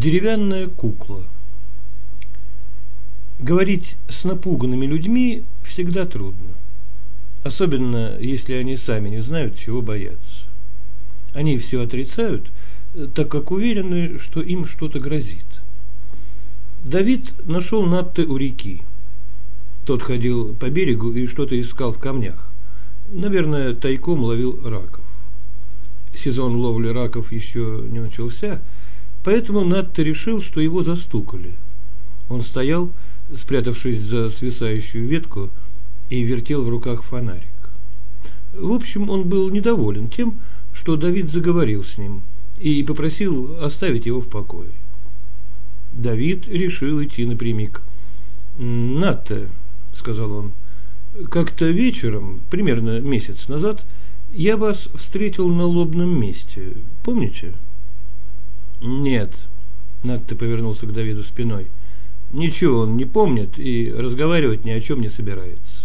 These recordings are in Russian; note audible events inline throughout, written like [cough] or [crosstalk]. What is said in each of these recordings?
Деревянная кукла. Говорить с напуганными людьми всегда трудно. Особенно, если они сами не знают, чего бояться. Они все отрицают, так как уверены, что им что-то грозит. Давид нашел Натте у реки. Тот ходил по берегу и что-то искал в камнях. Наверное, тайком ловил раков. Сезон ловли раков еще не начался, поэтому Натте решил, что его застукали. Он стоял, спрятавшись за свисающую ветку, и вертел в руках фонарик. В общем, он был недоволен тем, что Давид заговорил с ним и попросил оставить его в покое. Давид решил идти напрямик. «Натта», — сказал он, — «как-то вечером, примерно месяц назад, я вас встретил на лобном месте. Помните?» «Нет», — Натта повернулся к Давиду спиной. «Ничего он не помнит и разговаривать ни о чем не собирается».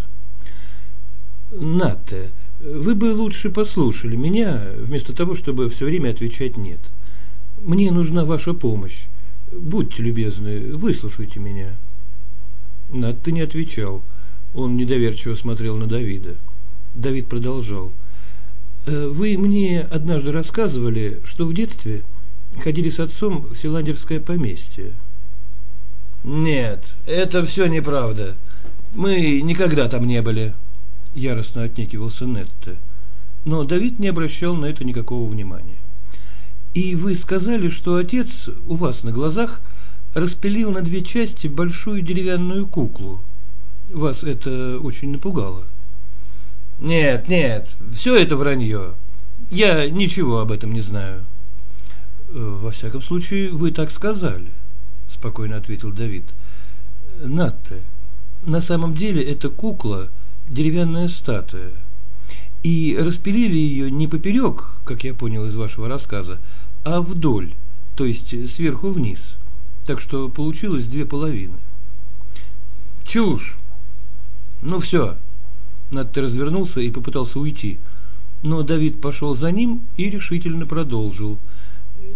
«Натта, вы бы лучше послушали меня, вместо того, чтобы все время отвечать «нет». Мне нужна ваша помощь. Будьте любезны, выслушайте меня. Натта не отвечал. Он недоверчиво смотрел на Давида. Давид продолжал. «Э, вы мне однажды рассказывали, что в детстве ходили с отцом в Силандерское поместье. Нет, это все неправда. Мы никогда там не были яростно отнекивался Нетте. Но Давид не обращал на это никакого внимания. И вы сказали, что отец у вас на глазах распилил на две части большую деревянную куклу. Вас это очень напугало. Нет, нет, все это вранье. Я ничего об этом не знаю. Э, во всяком случае, вы так сказали, спокойно ответил Давид. Натте, на самом деле эта кукла – деревянная статуя. И распилили ее не поперек, как я понял из вашего рассказа, а вдоль, то есть сверху вниз. Так что получилось две половины. Чушь! Ну все. Надто развернулся и попытался уйти. Но Давид пошел за ним и решительно продолжил.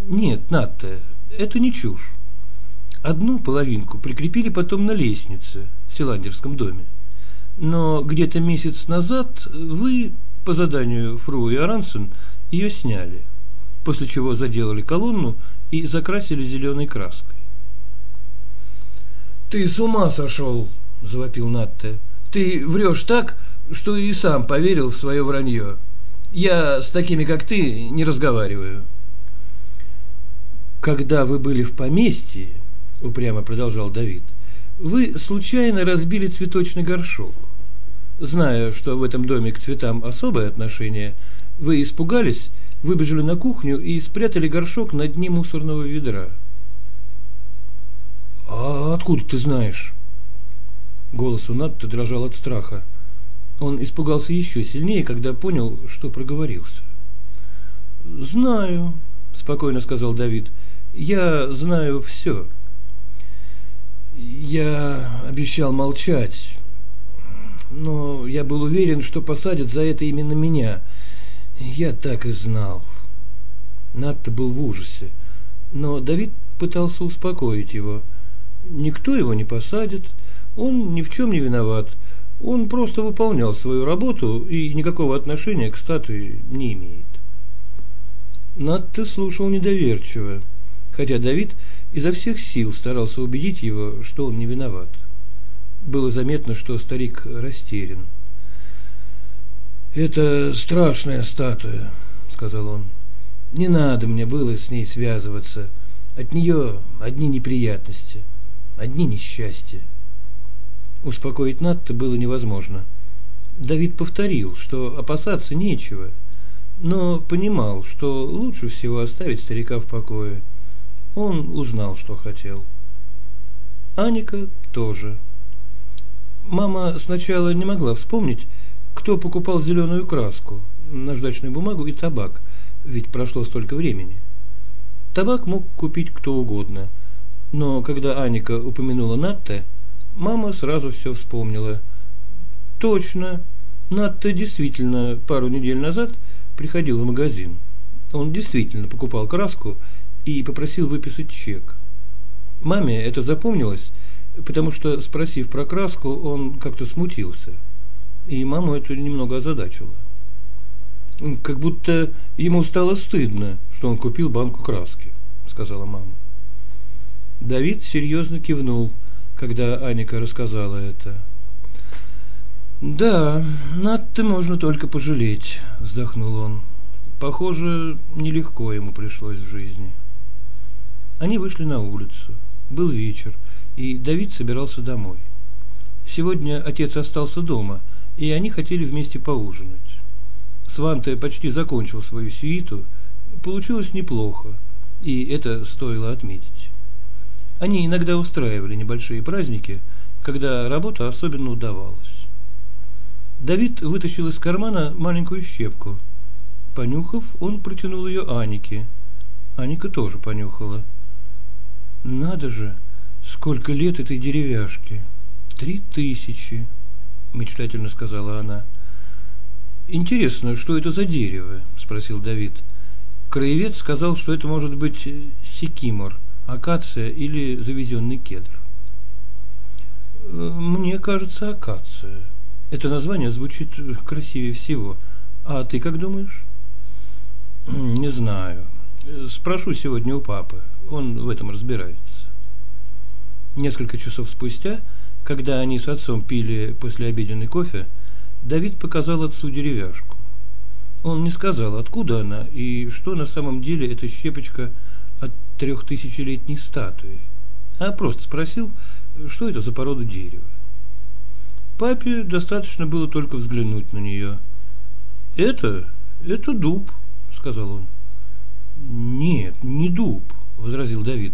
Нет, Натта, это не чушь. Одну половинку прикрепили потом на лестнице в Силандерском доме. Но где-то месяц назад вы, по заданию Фру и Арансен, ее сняли, после чего заделали колонну и закрасили зеленой краской. «Ты с ума сошел!» – завопил Натте. «Ты врешь так, что и сам поверил в свое вранье. Я с такими, как ты, не разговариваю». «Когда вы были в поместье, – упрямо продолжал Давид, – вы случайно разбили цветочный горшок. Зная, что в этом доме к цветам особое отношение, вы испугались, выбежали на кухню и спрятали горшок на дне мусорного ведра. «А откуда ты знаешь?» Голос у Натта дрожал от страха. Он испугался еще сильнее, когда понял, что проговорился. «Знаю», – спокойно сказал Давид. «Я знаю все». «Я обещал молчать, но я был уверен, что посадят за это именно меня. Я так и знал. Надто был в ужасе, но Давид пытался успокоить его. Никто его не посадит, он ни в чем не виноват. Он просто выполнял свою работу и никакого отношения к статуе не имеет. Надто слушал недоверчиво, хотя Давид изо всех сил старался убедить его, что он не виноват. Было заметно, что старик растерян. «Это страшная статуя», — сказал он. «Не надо мне было с ней связываться. От нее одни неприятности, одни несчастья». Успокоить Натта было невозможно. Давид повторил, что опасаться нечего, но понимал, что лучше всего оставить старика в покое. Он узнал, что хотел. Аника тоже. Мама сначала не могла вспомнить, кто покупал зеленую краску, наждачную бумагу и табак, ведь прошло столько времени. Табак мог купить кто угодно, но когда Аника упомянула Натте, мама сразу все вспомнила. Точно, Натте действительно пару недель назад приходил в магазин. Он действительно покупал краску и попросил выписать чек. Маме это запомнилось, потому что, спросив про краску, он как-то смутился. И маму это немного озадачило. Как будто ему стало стыдно, что он купил банку краски, сказала мама. Давид серьезно кивнул, когда Аника рассказала это. Да, над-то можно только пожалеть, вздохнул он. Похоже, нелегко ему пришлось в жизни. Они вышли на улицу. Был вечер, и Давид собирался домой. Сегодня отец остался дома, и они хотели вместе поужинать. Сванте почти закончил свою сюиту. Получилось неплохо, и это стоило отметить. Они иногда устраивали небольшие праздники, когда работа особенно удавалась. Давид вытащил из кармана маленькую щепку. Понюхав, он протянул ее Анике. Аника тоже понюхала. Надо же, сколько лет этой деревяшке. Три тысячи, мечтательно сказала она. Интересно, что это за дерево? спросил Давид. Краевед сказал, что это может быть сикимор, акация или завезенный кедр. Мне кажется, акация. Это название звучит красивее всего. А ты как думаешь? [clears throat] Не знаю. Спрошу сегодня у папы. Он в этом разбирается. Несколько часов спустя, когда они с отцом пили послеобеденный кофе, Давид показал отцу деревяшку. Он не сказал, откуда она и что на самом деле эта щепочка от трехтысячелетней статуи, а просто спросил, что это за порода дерева. Папе достаточно было только взглянуть на нее. «Это, это дуб», — сказал он. «Нет, не дуб», — возразил Давид.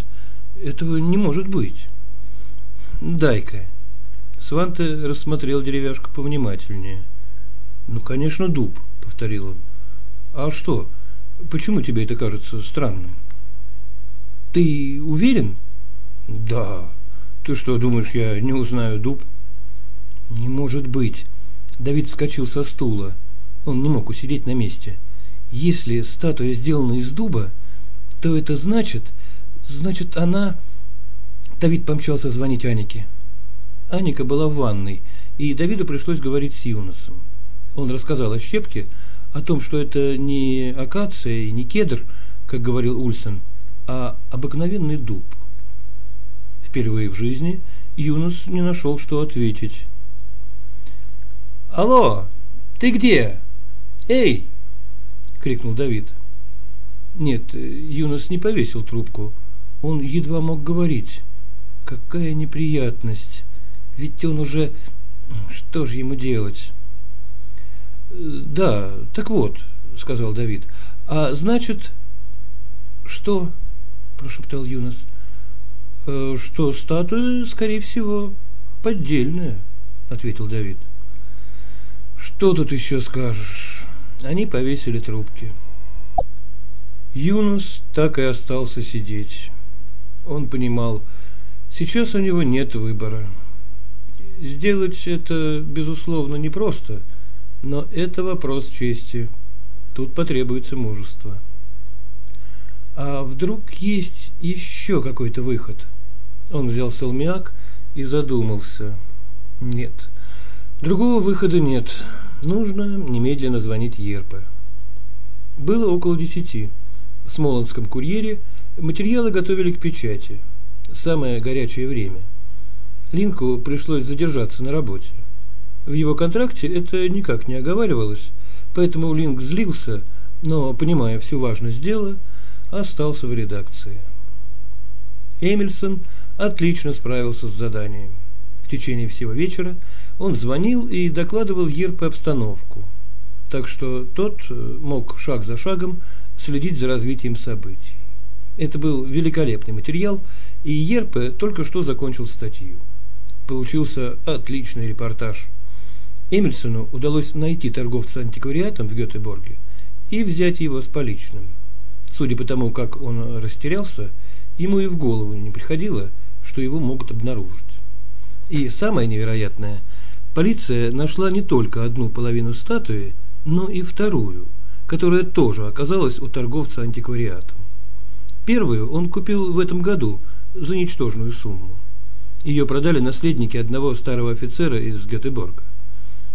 «Этого не может быть». «Дай-ка». Сванте рассмотрел деревяшку повнимательнее. «Ну, конечно, дуб», — повторил он. «А что? Почему тебе это кажется странным?» «Ты уверен?» «Да. Ты что, думаешь, я не узнаю дуб?» Не может быть. Давид вскочил со стула. Он не мог усидеть на месте. Если статуя сделана из дуба, то это значит, значит она... Давид помчался звонить Анике. Аника была в ванной, и Давиду пришлось говорить с Юносом. Он рассказал о щепке, о том, что это не акация и не кедр, как говорил Ульсен, а обыкновенный дуб. Впервые в жизни Юнос не нашел, что ответить. «Алло, ты где? Эй!» – крикнул Давид. Нет, Юнос не повесил трубку. Он едва мог говорить. Какая неприятность. Ведь он уже... Что же ему делать? Да, так вот, сказал Давид. А значит... Что? Прошептал Юнос. «Э, что статуя, скорее всего, поддельная, ответил Давид. Что тут еще скажешь? Они повесили трубки. Юнус так и остался сидеть. Он понимал, сейчас у него нет выбора. Сделать это, безусловно, непросто, но это вопрос чести. Тут потребуется мужество. А вдруг есть еще какой-то выход? Он взял салмиак и задумался. Нет, другого выхода нет. Нужно немедленно звонить Ерпе. Было около десяти. В Смолонском курьере материалы готовили к печати. Самое горячее время. Линку пришлось задержаться на работе. В его контракте это никак не оговаривалось, поэтому Линк злился, но, понимая всю важность дела, остался в редакции. Эмильсон отлично справился с заданием. В течение всего вечера он звонил и докладывал Ерпе обстановку, так что тот э, мог шаг за шагом следить за развитием событий. Это был великолепный материал, и Ерпе только что закончил статью. Получился отличный репортаж. Эмильсону удалось найти торговца антиквариатом в Гетеборге и взять его с поличным. Судя по тому, как он растерялся, ему и в голову не приходило, что его могут обнаружить. И самое невероятное, полиция нашла не только одну половину статуи, но и вторую, которая тоже оказалась у торговца антиквариатом. Первую он купил в этом году, за ничтожную сумму. Ее продали наследники одного старого офицера из Гетеборга.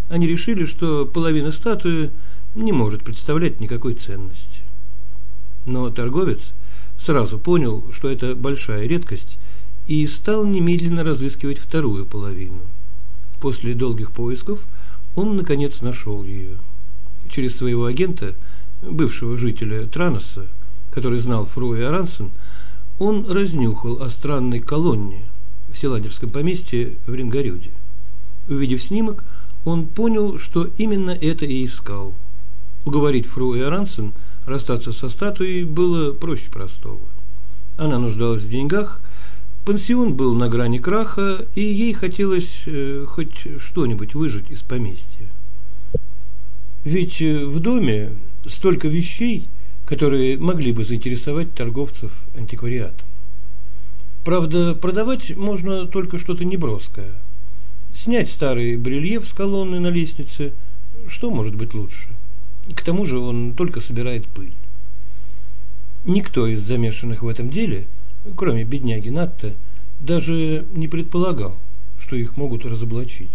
Они решили, что половина статуи не может представлять никакой ценности. Но торговец сразу понял, что это большая редкость, и стал немедленно разыскивать вторую половину. После долгих поисков он, наконец, нашел ее. Через своего агента, бывшего жителя Траноса, который знал Фруя Арансен, он разнюхал о странной колонне в Селандерском поместье в Рингарюде. Увидев снимок, он понял, что именно это и искал. Уговорить Фру и Арансен расстаться со статуей было проще простого. Она нуждалась в деньгах, пансион был на грани краха, и ей хотелось э, хоть что-нибудь выжить из поместья. Ведь э, в доме столько вещей, которые могли бы заинтересовать торговцев антиквариатом. Правда, продавать можно только что-то неброское. Снять старый брельеф с колонны на лестнице, что может быть лучше? К тому же он только собирает пыль. Никто из замешанных в этом деле, кроме бедняги Натта, даже не предполагал, что их могут разоблачить.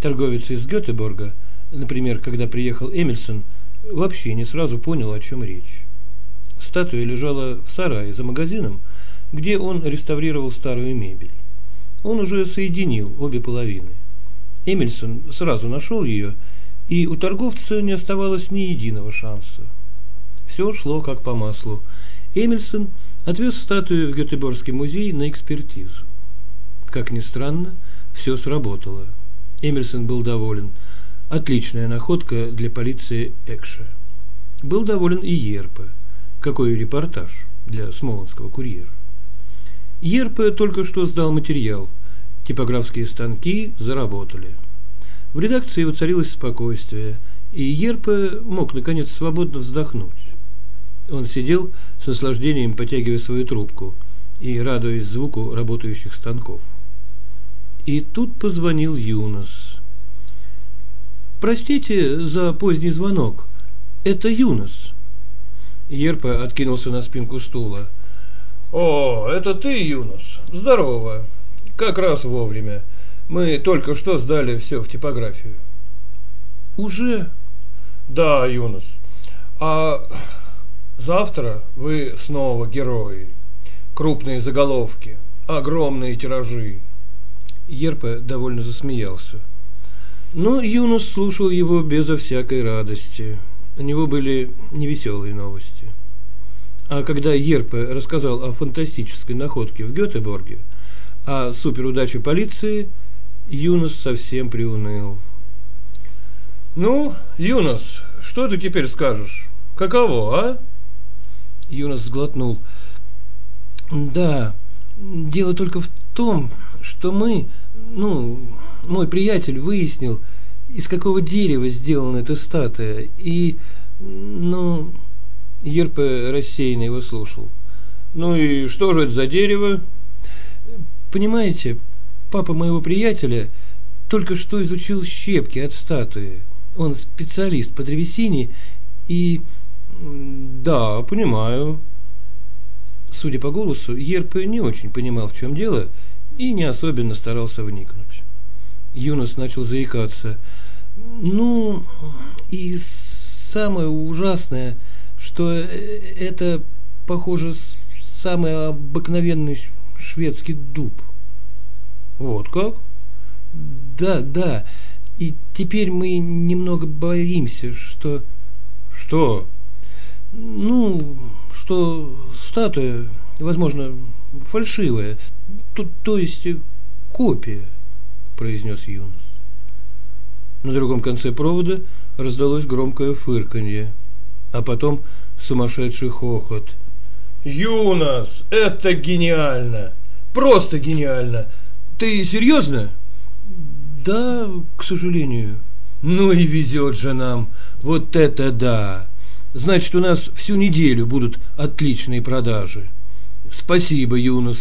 Торговец из Гетеборга, например, когда приехал Эмильсон, вообще не сразу понял, о чем речь. Статуя лежала в сарае за магазином, где он реставрировал старую мебель. Он уже соединил обе половины. Эмильсон сразу нашел ее, и у торговца не оставалось ни единого шанса. Все шло как по маслу. Эмильсон отвез статую в Гетеборгский музей на экспертизу. Как ни странно, все сработало. Эмильсон был доволен. Отличная находка для полиции Экша. Был доволен и Ерпе. Какой репортаж для смолонского курьера. Ерпе только что сдал материал. Типографские станки заработали. В редакции воцарилось спокойствие, и Ерпе мог, наконец, свободно вздохнуть. Он сидел с наслаждением, потягивая свою трубку и радуясь звуку работающих станков. И тут позвонил Юнос. «Простите за поздний звонок. Это Юнос». Ерпа откинулся на спинку стула. «О, это ты, Юнос. Здорово. Как раз вовремя. Мы только что сдали все в типографию». «Уже?» «Да, Юнос. А завтра вы снова герои. Крупные заголовки, огромные тиражи». Ерпа довольно засмеялся. Но Юнос слушал его безо всякой радости. У него были невеселые новости. А когда Ерпе рассказал о фантастической находке в Гетеборге, о суперудаче полиции, Юнос совсем приуныл. «Ну, Юнос, что ты теперь скажешь? Каково, а?» Юнос сглотнул. «Да, дело только в том, что мы, ну, мой приятель выяснил, из какого дерева сделана эта статуя, и, ну, Ерпе рассеянно его слушал. «Ну и что же это за дерево?» «Понимаете, папа моего приятеля только что изучил щепки от статуи. Он специалист по древесине и...» «Да, понимаю». Судя по голосу, Ерпе не очень понимал, в чем дело, и не особенно старался вникнуть. Юнос начал заикаться. «Ну, и самое ужасное – что это, похоже, самый обыкновенный шведский дуб. Вот как? Да, да. И теперь мы немного боимся, что... Что? Ну, что статуя, возможно, фальшивая, то, то есть копия, произнес Юнос. На другом конце провода раздалось громкое фырканье а потом сумасшедший хохот. «Юнос, это гениально! Просто гениально! Ты серьезно?» «Да, к сожалению». «Ну и везет же нам! Вот это да! Значит, у нас всю неделю будут отличные продажи. Спасибо, Юнос.